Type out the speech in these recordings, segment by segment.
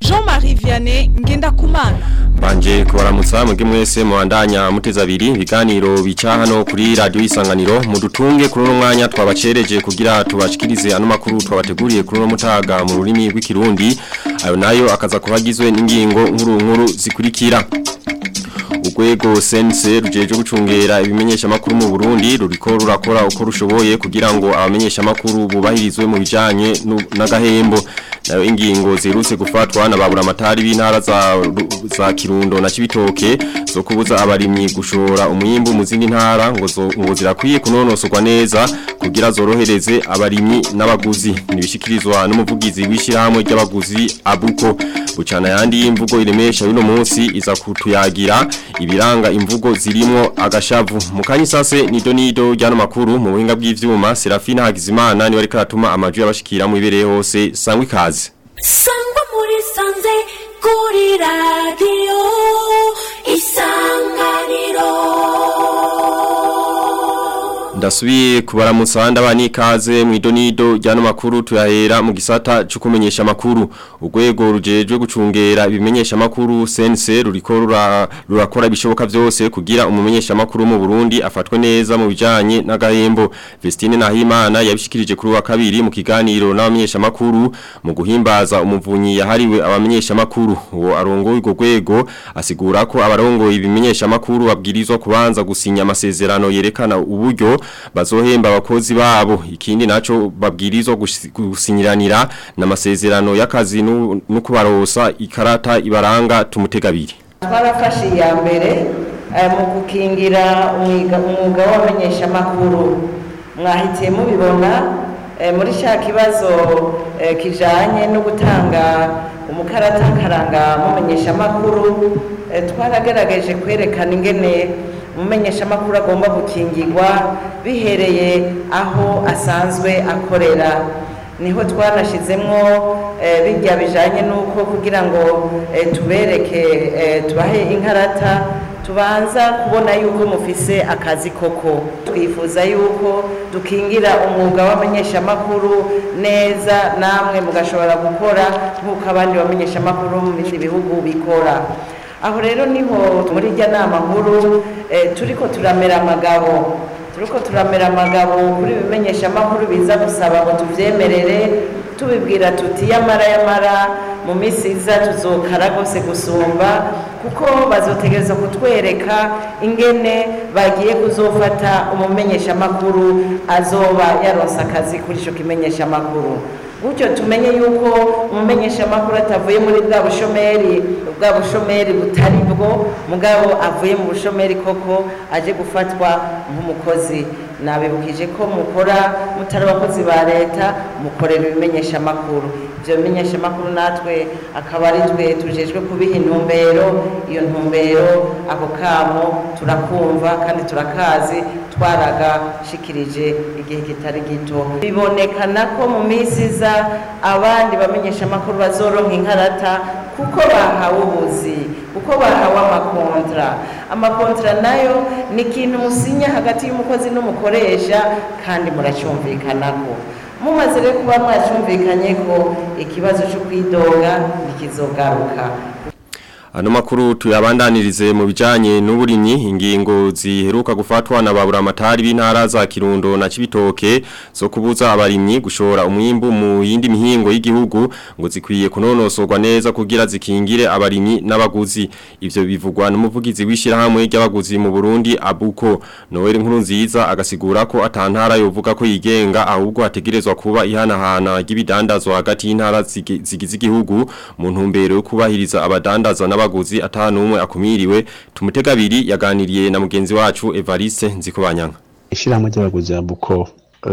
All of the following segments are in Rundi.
Jean-Marie Vianney Ngendakumana Banje kubaramutsa mwege mwese muhandanya muteza abiri ibiganiro bica hano kuri radio isanganiro mudutunge kuri no mwanya twabacereje kugira tubashikirize ano makuru twabateguriye kuri no mutaga mu rurimi rw'ikirundi ayo nayo akaza kubagizwe n'ingingo nkuru nkuru zikurikira urwego sense rujejwe gucungera ibimenyesha makuru mu Burundi ruriko rurakora uko rushoboye kugira ngo abamenyesha makuru bubahirizwe mu bijanye n'agahembo nayo ingingo zirutse gufatwa na babura amatari b'intara za, za Kirundo na Kibitoke zo kubuza abarimyi gushora umwimbu mu zindi ntara ngo ngo zirakwiye kunonosorwa neza kugira zorohereze abarimyi n'abaguzi nibishikirizwa n'umuvugizi w'ishyirahamwe ry'abaguzi abuko bucana yandi imvugo iremesha yuno munsi iza kutuyagira ibiranga imvugo zirimo agashavu mukanyi sase nido nido jyano makuru mu buhinga bw'ivyuma Serafina Hagizimana ni wari karatuma amajwi yabashikira mu ibereye hose sangwe kaze sangwa muri sanze kuri radio isanganiro ndasubiye kubaramutsa ndabana ikaze mu idonido ryano makuru tuyahera mu gisata cyo kumenyesha makuru ugwego rujejwe gucungera ibimenyesha sense CNC ruriko rurakora ibishoboka byose kugira umumenyesha makuru mu Burundi afatwe neza mu bijanye n'agahembo Vestine Nahimana yabishikirije kuri wa kabiri mu kiganiro n'abamenyesha makuru mu guhimbaza umuvunyi yahariwe abamenyesha makuru uwo arongoye urwo gwego asigura ko abarongoye ibimenyesha makuru babwirizwa kubanza gusinya amasezerano yerekana uburyo bazohemba abakozi babo ikindi naco babwirizwa gusinyiranira n'amasezerano y'akazi no kubarosa ikarata ibaranga tumutegabiri twarafashe iya mbere eh, mu gukingira umwuga w'abamenyeshamakuru mwahitiye mubibona eh, muri cya kibazo eh, kijyanye no gutanga umukarata karanga mu menyeshamakuru twaragerageje kwerekana ingene umumenyeshamakuru agomba gukingirwa bihereye aho asanzwe akorera niho twanashyizemo eh, bijya bijyanye n'uko kugira ngo eh, tubereke eh, tubahe inkarata tubanza kubona yuko mufise akazi koko twifuza yuko dukingira umwuga w'abamenyeshamakuru neza namwe mugashobora gukora nk'uko abandi bamenyeshamakuru mu bindi bihugu bikora aho rero niho muri jya nama nkuru eh, turi ko turamera amagabo turi ko turamera amagabo kuri bimenyesha amakuru biza gusaba ngo tubyemerere tubibwira tuti yamara yamara mu minsi iza tuzokara rwose gusumba kuko bazotegereza kutwereka ingene bagiye kuzofata umumenyeshamakuru azoba yaronse akazi kuri icyo kimenyeshamakuru gutyo tumenye yuko umumenyeshamakuru atavuye muri bwa bushomeri bwa bushomeri butari bwo mugabo avuye mu bushomeri koko aje gufatwa nk'umukozi nabibukije ko mukora mutari abakozi ba leta mukorera ibimenyeshamakuru ibyo bimenyeshamakuru natwe akaba ari twe tujejwe kubiha intumbero iyo ntumbero ako kamo turakumva kandi turakazi twaragashikirije igihe kitari gito bibonekana ko mu minsi iza abandi bamenyeshamakuru bazoronka inkarata kuko bahawe ubuzi kuko bahawe amakontara amakontra nayo ni ikintu musinya hagati y'umukozi n'umukoresha kandi muracyumvikana ko. mumaze rero kuba mwacyumvikanye ko ikibazo cyo kwidoga ntikizogaruka Ano makuru tuyabandanirize mu bijanye n'uburimyi ingingo ziheruka gufatwa na babura amatari b'intara za Kirundo na Cibitoke zo kubuza abarimyi gushora umwimbu mu yindi mihingo y'igihugu ngo zikwiye kunonosorwa neza kugira zikingire abarimyi n'abaguzi ibyo bivugwa n'umuvugizi w'ishirahamwe ry'abaguzi mu Burundi Abuko Noel nziza agasigura ko atantara yovuga ko yigenga ahubwo ategerezwa kuba ihanahana ry'ibidandazwa hagati y'intara zigize igihugu mu ntumbero yo kubahiriza abadandaza n'abaguzi umwe akumiriwe tumutega abiri yaganiriye na mugenzi wacu Evariste Nzikubanyanga Ishirahamwe ry'abaguzi ya Bukovo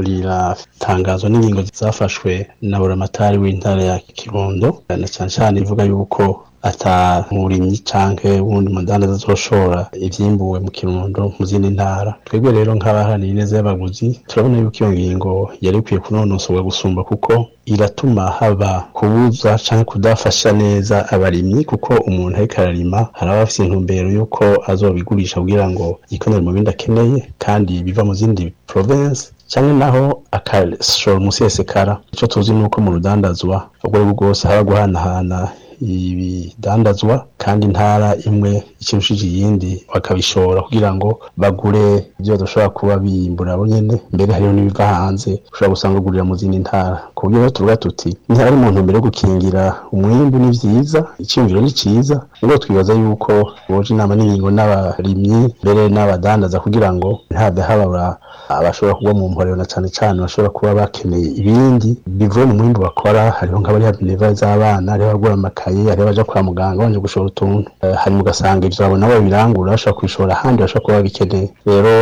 riratangazwa n'ingingo zafashwe na buramatari w'intara ya Kirundo na cyane cyane ivuga yuko ata murimyi canke uwundi mudandaza azoshora ivyimbuwe mu kirundo mu zindi ntara twebwe rero nk'abaharaniye ineza y'abaguzi turabona yuko iyo ngingo yari ikwiye kunonosorwa gusumba kuko iratuma haba kubuza cyangwa kudafasha neza abarimyi kuko umuntu ariko ararima haraba afise intumbero yuko azobigurisha kugira ngo yikonere mu bindi akeneye kandi biva mu zindi province cyane naho akashora umusesekara icyo tuzi ni uko mu rudandazwa ubwo aribwo bwose haba guhanahana ibidandazwa kandi intara imwe ikirushije iyindi bakabishora kugira ngo bagure ibyo dushobora kuba biyimbura bo nyene mbere hariho n'ibiva hanze ushobora gusanga ugurira mu zindi ntara ku buryo rero tuvuga tuti ni hari mu ntumbero yo gukingira umwimbu ni byiza icyumviro ni cyiza ubwo twibaza yuko boje inama n'ingingo n'abarimyi mbere n'abadandaza kugira ngo ntabwo habura abashobora kuba mu mporero na cyane cyane bashobora kuba bakeneye ibindi bivuye mu mwimbu bakora hariho nk'abariya bineva z'abana hariho abagura amakaye hariho abaja kwa muganga baje gushora utuntu eh, hanyuma ugasanga ibyo abo nabo birangura bashobora kubishora ahandi bashobora kuba babikeneye rero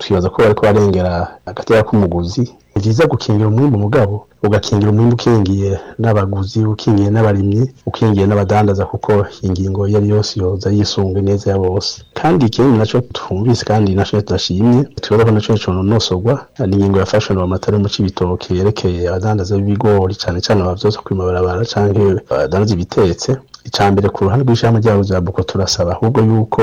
twibaza ko bariko barengera agatera k'umuguzi ni byiza gukingira umwimbu mugabo ugakingira umwimbu ukingiye n'abaguzi ukingiye n'abarimyi ukingiye n'abadandaza kuko ingingo iyo ari yose yoza yisunga neza ya bose kandi ikindi nacyo twumvise kandi nacyo tudashimye tuyoza ko nacyo cononosorwa ni ingingo yafashwe na bamatari mu cibitoke yerekeye abadandaza b'ibigori cane cane abavyoza kwima barabara canke abadandaza ibitetse icambere ku ruhande rw'ishirahamwe ryabo rya buko turasaba ahubwo yuko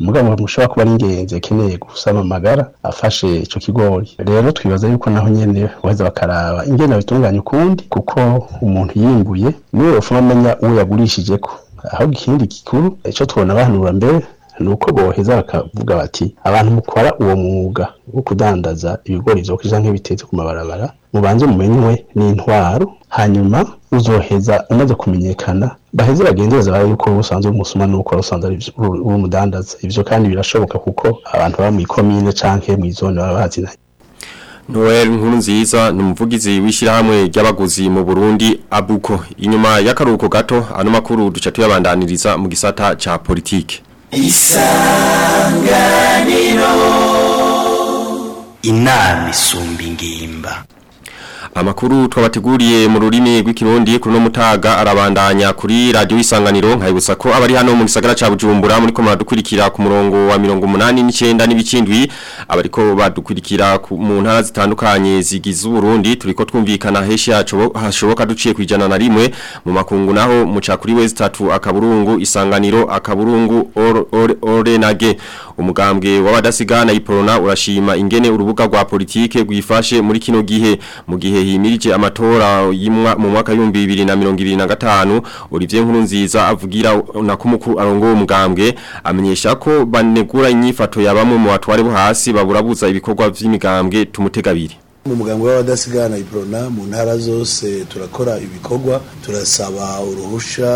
mugabo mushobora kuba ari ingenzi akeneye gusama amagara afashe icyo kigori rero twibaza yuko naho nyene baheza bakaraba ingene babitunganya ukundi kuko umuntu yimbuye niwe bafuma amenya uwo yagurishije ko Ahubwo ikindi gikuru icyo twabona bahanura mbere ni uko boheza bakavuga bati abantu mukora uwo mwuga wo kudandaza ibigori byokeje nk'ibitetse ku mabarabara mubanze mumenywe n'intwaro hanyuma uzoheza umaze kumenyekana baheze bagenzereza bari yuko usanzwe umusuma nuko usanzwe ari umudandaza ibyo kandi birashoboka kuko abantu baba mu ikomine canke mu izone baba bazinanye Noel Nkurunziza ni umuvugizi w'ishyirahamwe ry'abaguzi mu Burundi abuko inyuma y'akaruhuko gato ano makuru duca tuyabandaniriza mu gisata cya politiki. isanganiro inama isumba ingimba amakuru twabateguriye mu rurimi rw'ikirundi kuri no mutaga arabandanya kuri radio isanganiro nkayibutsa ko abari hano mu gisagara ca Bujumbura muri ko maradukurikira ku murongo wa 189 n'ibikindwi abari ko badukurikira mu ntara zitandukanye zigize Burundi turiko twumvikana heshi yacu hashoboka duciye kwijana na rimwe mu makungu naho muca cakuri wezi 3 akaburungu isanganiro akaburungu orenage or, or, umugambwe w'abadasigana iporona urashima ingene urubuga rwa politike rwifashe muri kino gihe mu gihe himirije amatora mu mwaka yumbi bibiri na mirongo ibiri na gatanu olivier nkurunziza avugira na kumukuru arongo uwo amenyesha ko banegura inyifato yabamwe mu batware bo hasi baburabuza ibikorwa by'imigambwe tumutegabiri mu mugambi w'abadasigana iprona mu ntara zose turakora ibikorwa turasaba uruhusha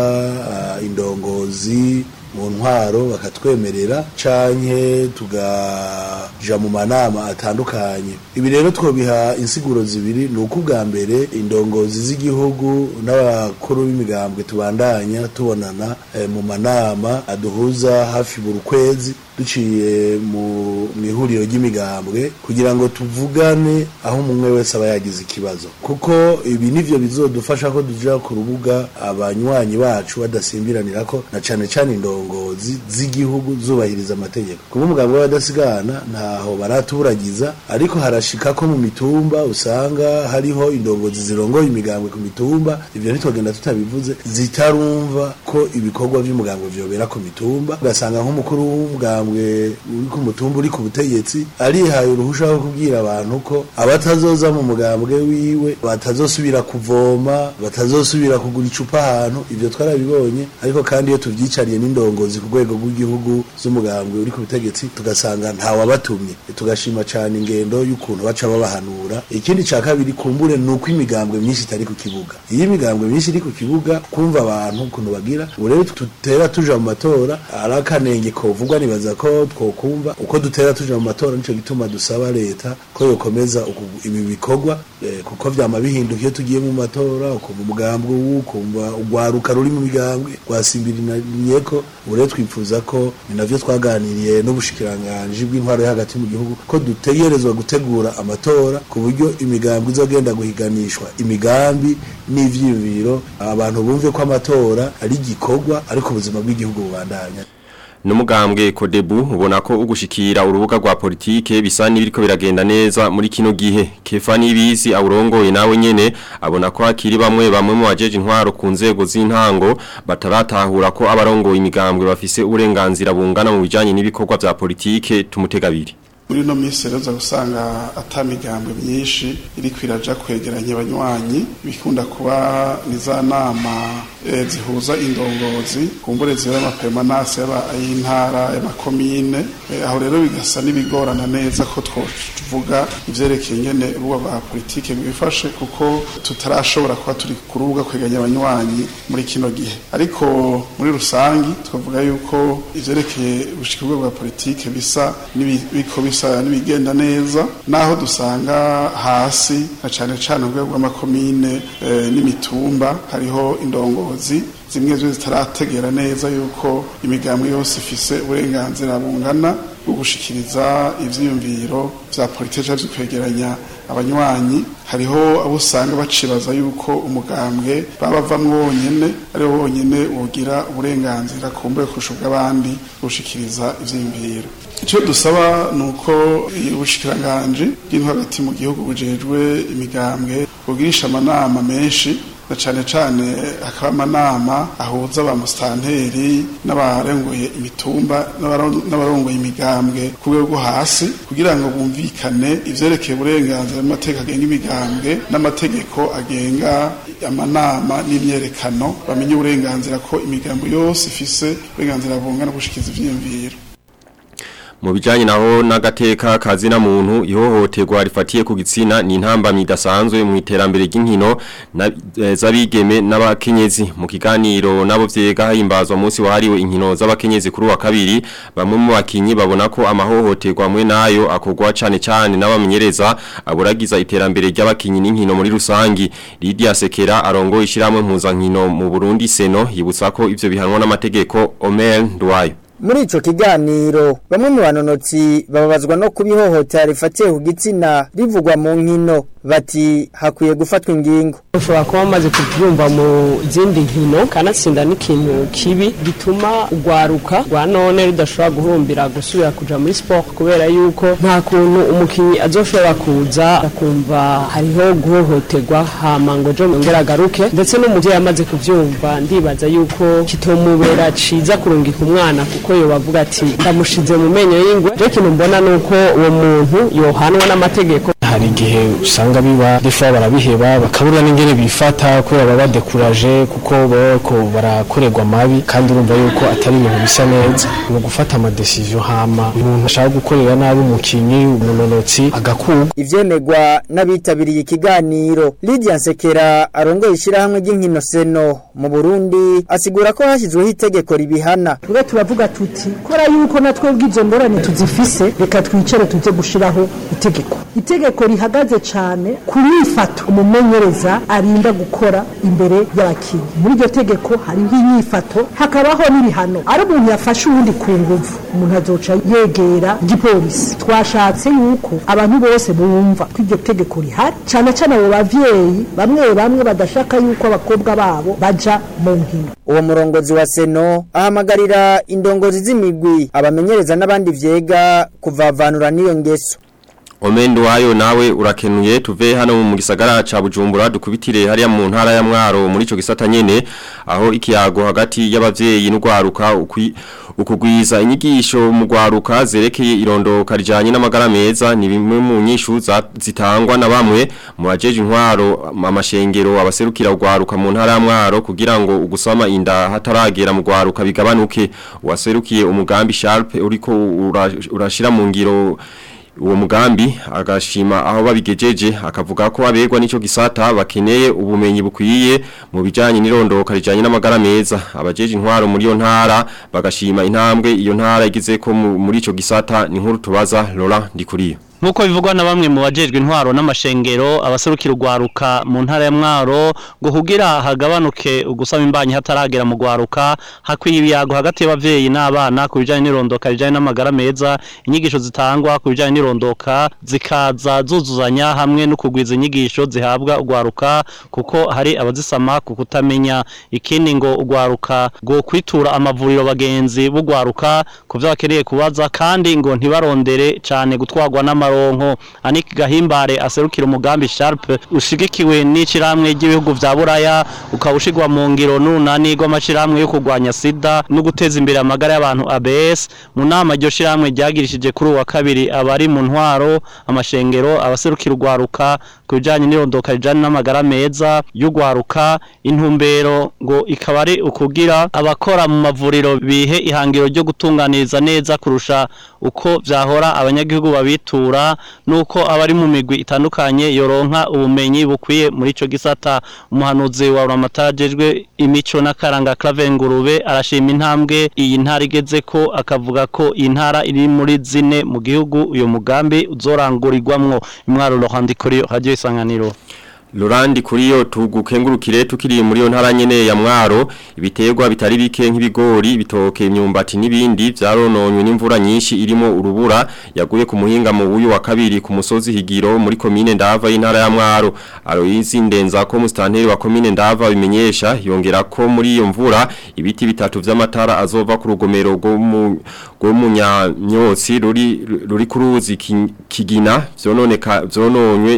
indongozi mu ntwaro bakatwemerera canke tugaja mu manama atandukanye ibi rero twobiha insiguro zibiri ni uko ubwa mbere indongozi z'igihugu n'abakuru b'imigambwe tubandanya tubonana eh, mu manama aduhuza hafi buri kwezi biciye mu ihuriro ry'imigambwe kugira ngo tuvugane aho umwe wese aba yagize ikibazo kuko ibi nibyo bizodufasha ko duja ku rubuga abanywanyi bacu badasimbiranira ko na cyane cyane indongozi z'igihugu zubahiriza amategeko kuba umugambwe w'abadasigana ntaho baraturagiza ariko harashika ko mu mitumba usanga hariho indongozi zirongoye imigambwe ku mitumba ivyo ntitwogenda tutabivuze zitarumva ko ibikorwa vy'umugambwe byobera ku mitumba ugasanga nk'umukuru w'umugambwe intambwe uri ku mutumba uri ku butegetsi arihaye uruhusha rwo kubwira abantu ko abatazoza mu mugambwe wiwe batazosubira kuvoma batazosubira kugura icupa ahantu ibyo twarabibonye ariko kandi iyo tubyicariye n'indongozi ku rwego rw'igihugu z'umugambwe uri ku butegetsi tugasanga ntawabatumye tugashima cyane ingendo y'ukuntu baca babahanura ikindi cya kabiri kumbure ni uko imigambwe myinshi itari ku kibuga iyo imigambwe myinshi iri ku kibuga kumva abantu ukuntu bagira ubu rero tutera tuja mu matora ari akanenge kovugwa nibaza ko twokumva uko dutera tuja mu matora nicyo gituma dusaba leta ko yokomeza ibi bikorwa eh, kuko vyama bihinduka iyo tugiye mu matora ukumva umugambwe wukumva ugwaruka ruri mu migambwe rwasimbiranyeko ure twifuza ko ni navyo twaganiriye n'ubushikiranganji bw'intwaro hagati mu gihugu ko dutegerezwa gutegura amatora ku buryo imigambi izagenda guhiganishwa imigambi n'ivyiyumviro abantu bumve ko amatora ari igikorwa ariko ubuzima bw'igihugu bubandanya numugambwe kodebu ubona ko ugushikira urubuga rwa politike bisa n'ibiriko biragenda neza muri kino gihe Kefani bizi aurongoye nawe nyene abona ko akiri bamwe bamwe mu bajeje intwaro ku nzego z'intango bataratahura ko abarongoye imigambwe bafise uburenganzira bungana mu bijanye n'ibikorwa bya politike tumutega muri ino minsi rero uza gusanga atamigambwe myinshi iri kwiraja kwegeranya abanywanyi bikunda kuba ni za nama e, zihuza indongozi kumbure zera amapemanase y'intara y'amakomine e, aho rero bigasa n'ibigorana neza ko twovuga ivyerekeye ingene buba ba politiki bifashe kuko tutarashobora kuba turi kurubuga kwegeranya abanywanyi muri kino gihe ariko muri rusange twavuga yuko ivyerekeye ubushikirwa bwa politiki bisa n'ibiko bisa gusabana n'ibigenda neza naho dusanga hasi na cyane cyane urwego rw'amakomine eh, n'imitumba hariho indongozi zimwe zo zitarategera neza yuko imigambwe yose ifise uburenganzira bungana bwo gushyikiriza ibyiyumviro vya politiki vyo kwegeranya abanywanyi hariho abo usanga bacibaza yuko umugambwe babavamo wonyine wonyene ari bo bonyene wogira uburenganzira kumbuye kurusha ubw'abandi gushikiriza ivyiyumviro icyo dusaba ni uko ubushikiranganji bw'intwagati mu gihugu bujejwe imigambwe bugirisha amanama menshi na cyane cyane hakaba amanama ahuza ba musitanteri n'abarengoye imitumba n'abarongoye imigambwe ku rwego rwo hasi kugira ngo bumvikane ibyerekeye uburenganzira n'amategeko agenga imigambwe n'amategeko agenga amanama n'imyerekano bamenye uburenganzira ko imigambo yose ifise uburenganzira bungana gushikiza ivyiyumviro mu bijyanye naho n'agateka kazina muntu ihohoterwa rifatiye ku gitsina ni intambamyi idasanzwe mu iterambere ry'inkino e, z'abigeme n'abakenyezi mu kiganiro nabo byega himbazwa umunsi wahariwe inkino z'abakenyezi kuri wa kabiri bamwe mu bakinnyi babona ko amahohoterwa amwe nayo akorwa cyane cyane n'abamenyereza aburagiza iterambere ry'abakinnyi n'inkino muri rusange Lydia Sekera arongo ishyirahamwe mpuzankino mu Burundi seno yibutsa ko ibyo bihanwa n'amategeko Omer Ndwayo muri ico kiganiro bamwe mu banonotsi bababazwa no kubihohotera rifatiye ku gitsina rivugwa mu nkino bati hakwiye gufatwa ingingo ushobora kuba wamaze kubyumva mu zindi nkino kanatsinda n'ikintu kibi gituma urwaruka rwa none rudashobora guhumbira gusubira kujya muri siporo kubera yuko nta kuntu umukinnyi azoshobora kuza akumva hariho guhohoterwa ngo ejo yongera agaruke ndetse n'umubyeyi amaze kubyumva ndibaza yuko kitomubera ciza kurungika umwana kuko yobavuga ati ndamushize mu menyo y'ingwe ikintu mbona ni uko uwo muntu yohanwa n'amategeko hari igihe usanga biba defa barabiheba bakabura n'ingene bifata kubera baba badekuraje kuko baba barakorerwa amabi kandi urumva yuko atari ibintu bisa neza ni ugufata amadesiziyo hama umuntu ashaka gukorera nabi umukinnyi umunonotsi agakurwa ivyemerwa n'abitabiriye ikiganiro Lydia Nsekera arongoye ishyirahamwe ry'inkino Seno mu Burundi asigura ko hashyizweho itegeko ribihana ubwo turavuga tuti kora yuko na twebwe ibyo ngorane tuzifise reka twicare tujye gushiraho itegeko itegeko rihagaze cyane kumwifato umumenyereza arinda gukora imbere y'abakinnyi muri iryo tegeko hari inyifato hakabaho n'ibihano ari umuntu yafashe uwundi ku nguvu umuntu azoca yegera igipolisi twashatse yuko abantu bose bumva ko iryo tegeko rihari cyane cyane abo bavyeyi bamwe bamwe badashaka yuko abakobwa babo baja guca mu nkino uwo murongozi wa seno ahamagarira indongozi z'imigwi abamenyereza n'abandi vyega kuvavanura n'iyo ngeso omendo wayo nawe urakenuye tuve hano mu gisagara ca Bujumbura dukubitire hariya mu ntara ya Mwaro muri cyo gisata nyene aho ikiyago hagati y'abavyeyi n'ugwaruka ukugwiza inyigisho mu gwaruka zerekeye irondoka rijanye n'amagara meza ni bimwe mu nyishu zitangwa na bamwe mu bajeje intwaro amashengero abaserukira ugwaruka mu ntara ya Mwaro kugira ngo ugusoma inda hataragera mu gwaruka bigabanuke waserukiye umugambi Sharpe uriko urashira mu ngiro uwo mugambi agashima aho babigejeje akavuga ko abegwa n'icyo gisata bakeneye ubumenyi bukwiye mu bijyanye n'irondoka rijyanye n'amagara meza abajeje intwaro muri iyo ntara bagashima intambwe iyo ntara igeze ko muri icyo gisata ni nkuru tubaza Laurent Ndikuriyo nk'uko bivugwa na bamwe mu bajejwe intwaro n'amashengero abaserukira ugwaruka mu ntara ya mwaro ngo kugira hagabanuke ugusaba imbanyi hataragera mu rwaruka hakwiye ibiyago hagati y'ababyeyi n'abana ku bijyanye n'irondoka rijyanye n'amagara meza inyigisho zitangwa ku bijyanye n'irondoka zikaza zuzuzanya hamwe no kugwiza inyigisho zihabwa urwaruka kuko hari abazisama ku kutamenya ikindi ngo ugwaruka ngo kwitura amavuriro bagenzi bugwaruka ku byo bakeneye kubaza kandi ngo ntibarondere cyane gutwarwa n'amara karonko aniki gahimbare aserukira umugambi sharp ushigikiwe n'ishyirahamwe ry'ibihugu vya buraya ukaba mu ngiro n'urunani rw'amashyirahamwe yo kurwanya sida no guteza imbere amagara y'abantu abs mu nama iryo shyirahamwe ryagirishije kuri uwa kabiri abari mu ntwaro amashengero abaserukira urwaruka ku bijanye n'irondoka rijanye n'amagara meza y'urwaruka intumbero ngo ikaba ari ukugira abakora mu mavuriro bihe ihangiro ryo gutunganiriza neza kurusha uko vyahora abanyagihugu babitura gukora nuko abari mu migwi itandukanye yoronka ubumenyi bukwiye muri ico gisata umuhanuzi wa ramatarajejwe imico n'akaranga Clavengurube arashima intambwe iyi ntara igeze ko akavuga ko intara iri muri zine mu gihugu uyu mugambi uzorangurirwamwo imwaro Laurent Dikuriyo Radio Isanganiro Lorandi kuri yo tugukengurukire tukiri muri yo ntara nyene ya mwaro ibitegwa bitari bike nk'ibigori bitoke imyumbati n'ibindi vyarononywe n'imvura nyinshi irimo urubura yaguye kumuhinga muhinga mu buyu wa kabiri ku musozi higiro muri commune ndava y'intara ya mwaro Aloyizi ndenza ko mustanteri wa commune ndava bimenyesha yongera ko muri mvura ibiti bitatu vy'amatara azova ku rugomero rwo mu rwo munyanyotsi ruri ruri kuruzi kigina vyononeka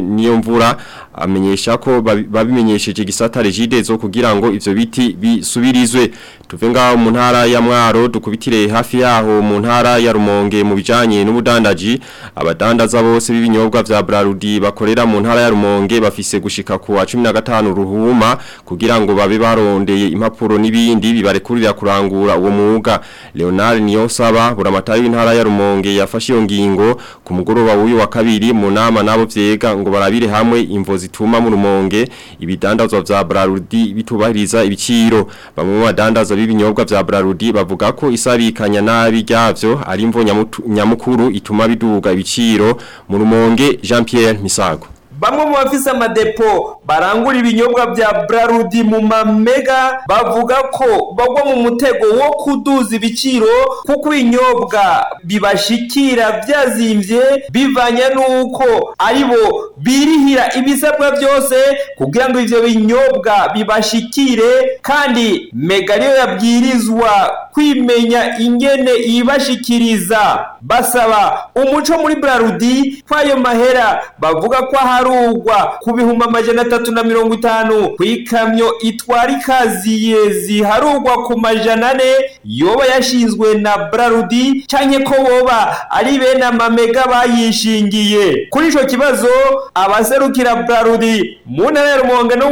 niyo mvura amenyesha ko babimenyesheje gisata regide zo kugira ngo ivyo biti bisubirizwe tuvenga mu ntara ya Mwaro dukubitire hafi yaho mu ntara ya Rumonge mu bijanye n'ubudandaji abadandaza bose b'ibinyobwa vya Brarudi bakorera mu ntara ya Rumonge bafise gushika ku 15 ruhuma kugira ngo babe barondeye impapuro n'ibindi bibarekurira kurangura uwo mwuga Leonard Niyonsaba buramatari w'intara ya Rumonge yafashe iyo ngingo ku mugoroba w'uyu wa kabiri mu nama nabo vyega ngo barabire hamwe imvo zituma mu rumonge ibidandazwa vya Brarudi bitubahiriza ibiciro bamwe mu badandaza b'ibinyobwa vya Brarudi bavuga ko isabikanya nabi ryavyo ari imvo nyamukuru ituma biduga ibiciro mu rumonge Jean Pierre Misago bamwe mu bafise amadepo barangura ibinyobwa bya brarudi mu mamega bavuga ko bagwa mu mutego wo kuduza ibiciro kuko ibinyobwa bibashikira byazimbye bivanye n'uko aribo birihira ibisabwa byose kugira ngo ibyo binyobwa bibashikire kandi mega niyo yabwirizwa kwimenya ingene ibashikiriza basaba umuco muri brarudi kw'ayo mahera bavuga ko aharugwa ku bihumbi amajana atatu na mirongo itanu ku ikamyo itwara ikaziye ziharugwa ku majana ane yoba yashinzwe na brarudi canke ko boba ari bene amamega bayishingiye kuri icyo kibazo abaserukira brarudi mu ntara ya rumonge no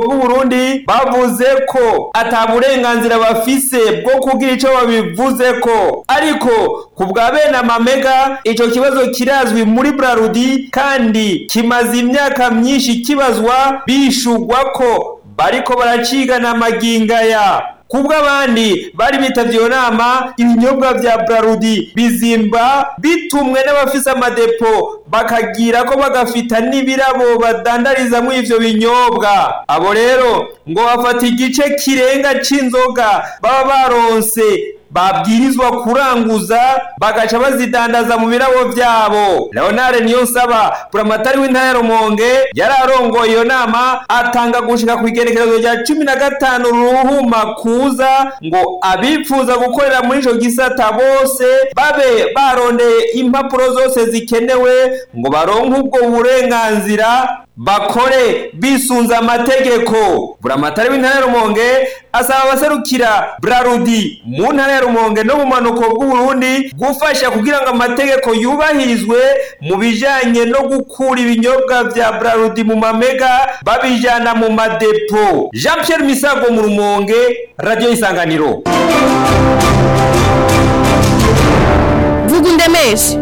bw'uburundi bavuze ko ata burenganzira bafise bwo kugira kugira icyo babivuze ko ariko ku bwa bene amamega icyo kibazo kirazwi muri burarudi kandi kimaze imyaka myinshi kibazwa bishugwa ko bariko baracigana amagingaya bw'abandi bari bitabye iyo nama ibinyobwa bya burarudi bizimba bitumwe n'abafise amadepo bakagira ko bagafita n'ibirabo badandarizamo ibyo binyobwa abo rero ngo bafata igice kirenga cy’inzoga baba baronse babwirizwa kuranguza bagaca bazidandaza mu birabo byabo leonare niyonsaba buramatari w'intara ya rumonge yari arongoye iyo nama atanga gushika ku igerekerezo rya cumi na gatanu ruhuma kuza ngo abifuza gukorera muri ico gisata bose babe barondeye impapuro zose zikenewe ngo baronke ubwo burenganzira bakore bisunze amategeko buramatari w'intara ya rumonge asaba abaserukira burarudi mu ntara ya rumonge n'ubumanuko bw'uburundi gufasha kugira ngo amategeko yubahirizwe mu bijyanye no gukura ibinyobwa bya burarudi mu mamega babijyana mu madepo jean Pierre misago mu rumonge radiyo isanganiro vuga undemeshe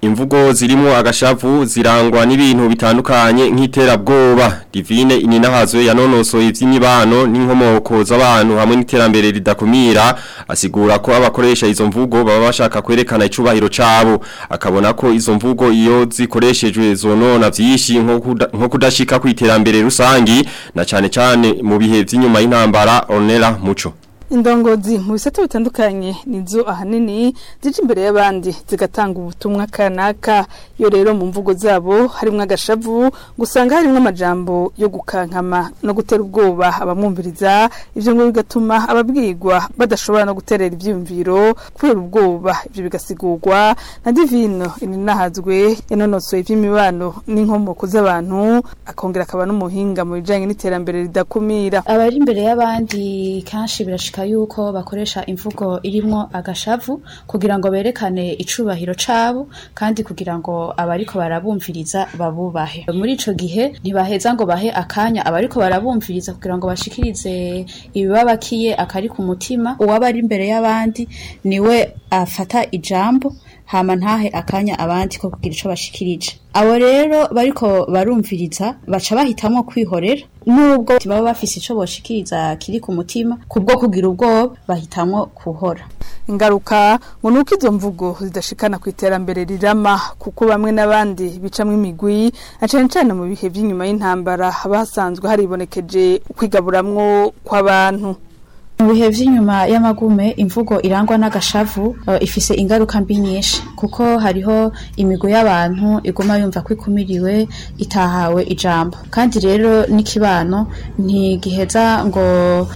imvugo zirimo agashavu zirangwa n'ibintu bitandukanye nk'iterabwoba divine ininahazo yanonosoye iby'imibano n'inkomoko z'abantu hamwe n'iterambere ridakumira asigura ko abakoresha izo mvugo baba bashaka kwerekana icubahiro cabo akabona ko izo mvugo iyo zikoreshejwe zonona byinshi nko kudashika ku iterambere rusangi na cyane cyane mu bihe by'inyuma y'intambara onera muco indongozi mu bisate bitandukanye nizo ahanini zije imbere y'abandi zigatanga ubutumwa kanaka yo rero mu mvugo zabo harimo agashavu gusanga harimo amajambo yo gukankama no gutera ubwoba abamwumviriza ibyo ngo bigatuma ababwirwa badashobora no guterera ibyiyumviro kubera ubwoba ibyo bigasigurwa na divino ininahazwe yanonosoye iby'imibano n'inkomoko z'abantu akongera akaba n'umuhinga mu bijyanye n'iterambere ridakumira abari imbere y'abandi kenshi birashika bishoboka yuko bakoresha imvugo irimo agashavu kugira ngo berekane icubahiro cabo kandi kugira ngo abariko barabumviriza babubahe muri icyo gihe ntibaheza ngo bahe akanya abariko barabumviriza kugira ngo bashikirize ibibabakiye akari ku mutima uwaba ari imbere y'abandi niwe afata ijambo hama ntahe akanya abandi ko kugira ico bashikirije abo rero bariko barumviriza baca bahitamo kwihorera nubwo baba bafise ico boshikiriza kiri ku mutima kubwo kugira ubwoba bahitamwo kuhora ingaruka ngo nuko izo mvugo zidashikana ku iterambere rirama kuko bamwe n'abandi bicamwe imigwi na cyane cyane mu bihe by'inyuma y'intambara haba hasanzwe haribonekeje kwigaburamwo kw'abantu mu bihe by'inyuma y'amagume imvugo irangwa n'agashavu uh, ifise ingaruka mbi nyinshi kuko hariho imigwi y'abantu iguma yumva ko ikumiriwe itahawe ijambo kandi rero n'ikibano ntigiheza ngo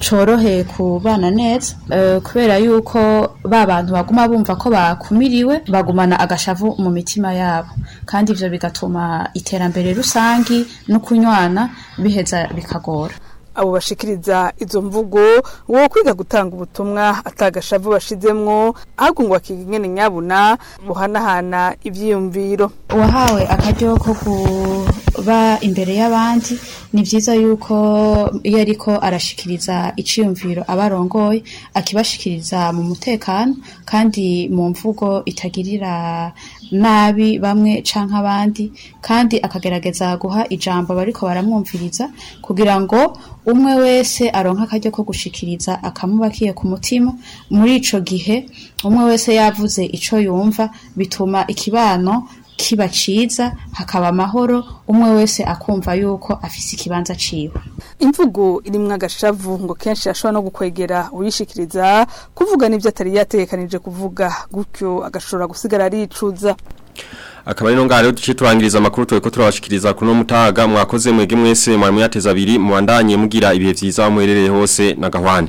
corohe kubana neza uh, kubera yuko ba bantu baguma bumva ko bakumiriwe bagumana agashavu mu mitima yabo kandi ivyo bigatuma iterambere rusangi no kunywana biheza bikagora abo bashikiriza izo mvugo wo kwiga gutanga ubutumwa atagashavu bashizemwo ahagungwa kingene nyabuna buhanahana ibyiyumviro wahawe akaryo ko kuba imbere y'abandi ni byiza yuko iyo ariko arashikiriza iciyumviro abarongoye akibashikiriza mu mutekano kandi mu mvugo itagirira nabi bamwe canke abandi kandi akagerageza guha ijambo bariko baramwumviriza kugira ngo umwe wese aronka akaryo ko gushikiriza akamubakiye ku mutima muri icyo gihe umwe wese yavuze icyo yumva bituma ikibano kiba ciza hakaba amahoro umwe wese akumva yuko afise ikibanza ciwe imvugo irimwo agashavu ngo kenshi ashobora no gukwegera uyishikiriza kuvuga n'ibyo atari yatekanije kuvuga gutyo agashobora gusigara aricuza akaba ari nongara rero duce turangiriza amakuru turiko turabashikiriza kuno mutaga mwakoze mwege mwese mwari muyateza abiri mubandanye mugira ibihe vyiza muherereye hose na gahwane